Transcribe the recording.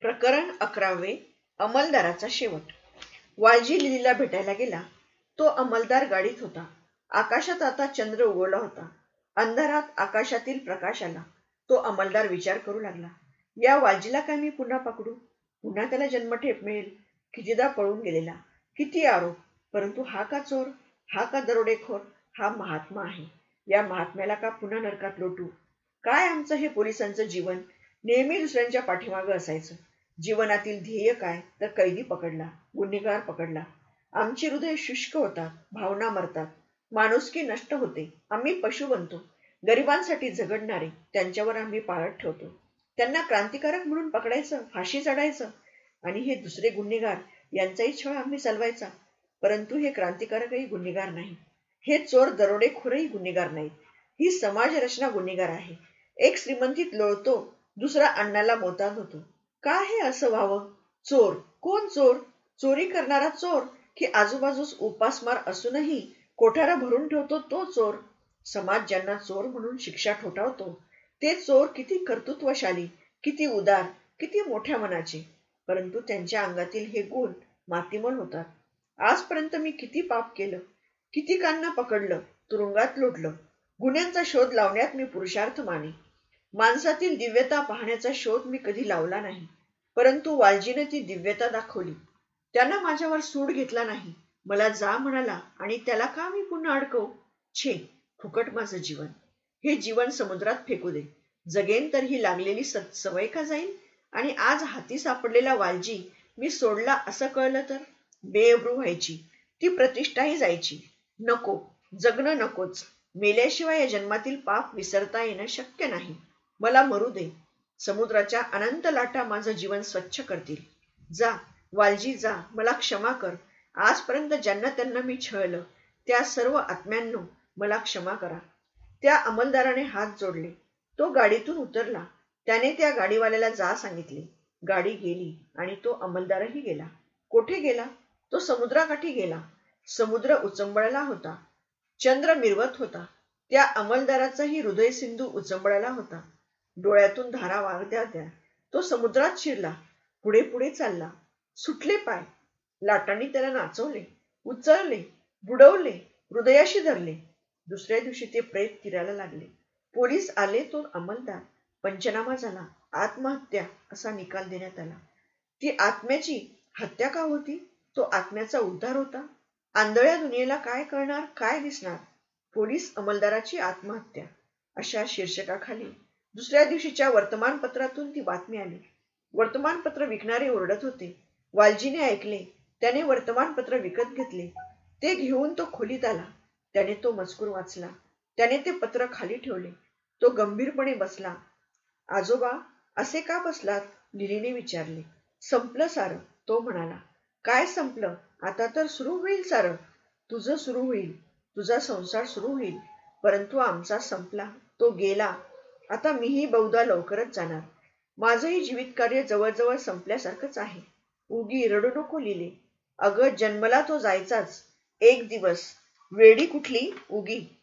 प्रकरण अकरावे अंमलदाराचा शेवट. वाळजी लिलीला भेटायला गेला. तो अंमलदार गाडीत होता. आकाशात आता चंद्र उगवला होता. अंधारात आकाशातील प्रकाश आला. तो अंमलदार विचार करू लागला. या वाळजीला काय मी पुन्हा पकडू? पुन्हा त्याला जन्मठेप मिळेल? कितीदा पळून गेलेला. किती आरोप. परंतु हा का चोर? हा का दरोडेखोर? हा महात्मा आहे. या महात्म्याला का पुन्हा नरकात लोटू? काय आमचं हे पोलिसांचं जीवन? नेहमी दुसऱ्यांच्या पाठीमागं असायचं. जीवनातील ध्येय काय? तर कैदी पकडला गुन्हेगार पकडला. आमचे हृदय शुष्क होतात भावना मरतात. माणुसकी नष्ट होते. आम्ही पशु बनतो. गरिबांसाठी झगडणारे त्यांच्यावर आम्ही पाळत ठेवतो. त्यांना क्रांतिकारक म्हणून पकडायचं फाशी चढायचं आणि हे दुसरे गुन्हेगार यांचाही छळ आम्ही चालवायचा. परंतु हे क्रांतिकारकही गुन्हेगार नाही. हे चोर दरोडेखोरही गुन्हेगार नाहीत. ही समाज रचना गुन्हेगार आहे. एक श्रीमंतीत लोळतो दुसरा अण्णाला मोताद होतो. का हे असं व्हावं? चोर. कोण चोर? चोरी करणारा चोर की आजूबाजूस उपासमार असूनही कोठारा भरून ठेवतो तो चोर. समाज ज्यांना चोर म्हणून शिक्षा ठोठावतो ते चोर किती कर्तृत्वशाली किती उदार किती मोठ्या मनाचे. परंतु त्यांच्या अंगातील हे गुण मातीमोल होतात. आजपर्यंत मी किती पाप केलं किती कांना पकडलं तुरुंगात लुटलं गुन्ह्यांचा शोध लावण्यात मी पुरुषार्थ माने. माणसातील दिव्यता पाहण्याचा शोध मी कधी लावला नाही. परंतु वालजीने ती दिव्यता दाखवली. त्यानं माझ्यावर सूड घेतला नाही. मला जा म्हणाला आणि त्याला का मी पुन्हा अडकव? छे फुकट माझं जीवन. हे जीवन समुद्रात फेकू दे. जगेन तर ही लागलेली सवय का जाईल आणि आज हाती सापडलेला वालजी मी सोडला असं कळलं तर? बेअब्रू व्हायची. ती प्रतिष्ठाही जायची. नको जगणं नकोच. मेल्याशिवाय या जन्मातील पाप विसरता येणं शक्य नाही. मला मरू दे. समुद्राच्या अनंत लाटा माझं जीवन स्वच्छ करतील. जा वालजी जा मला क्षमा कर. आजपर्यंत ज्यांना त्यांना मी छळलं त्या सर्व आत्म्यांनो मला क्षमा करा. त्या अंमलदाराने हात जोडले. तो गाडीतून उतरला. त्याने त्या गाडीवाल्याला जा सांगितले. गाडी गेली आणि तो अंमलदारही गेला. कोठे गेला? तो समुद्राकाठी गेला. समुद्र उचंबळला होता. चंद्र मिरवत होता. त्या अंमलदाराचाही हृदय सिंधू उचंबळला होता. डोळ्यातून धारा वागद्या होत्या तो समुद्रात शिरला. पुढे पुढे चालला. सुटले पाय. लाटांनी त्याला नाचवले उचलले बुडवले हृदयाशी धरले. दुसऱ्या दिवशी ते प्रेत किरायला लागले. पोलीस आले तो अंमलदार. पंचनामा झाला. आत्महत्या असा निकाल देण्यात आला. ती आत्म्याची हत्या का होती? तो आत्म्याचा उद्धार होता. आंधळ्या दुनियेला काय करणार काय दिसणार? पोलीस अंमलदाराची आत्महत्या. अशा शीर्षकाखाली दुसऱ्या दिवशीच्या वर्तमानपत्रातून ती बातमी आली. वर्तमानपत्र विकणारे ओरडत होते. वालजीने ऐकले. त्याने वर्तमानपत्र विकत घेतले. ते घेऊन तो खोलीत आला. त्याने तो मजकूर वाचला. त्याने ते पत्र खाली ठेवले. तो गंभीरपणे बसला. आजोबा असे का बसलात? लिलीने विचारले. संपलं सारं तो म्हणाला. काय संपलं? आता तर सुरू होईल सारं. तुझं सुरू होईल. तुझा संसार सुरू होईल. परंतु आमचा संपला. तो गेला. आता मीही बहुधा लवकरच जाणार. माझंही जीवित कार्य जवळजवळ संपल्यासारखंच आहे. उगी रडू नको लिहिले अगं जन्मला तो जायचाच. एक दिवस. वेडी कुठली? उगी.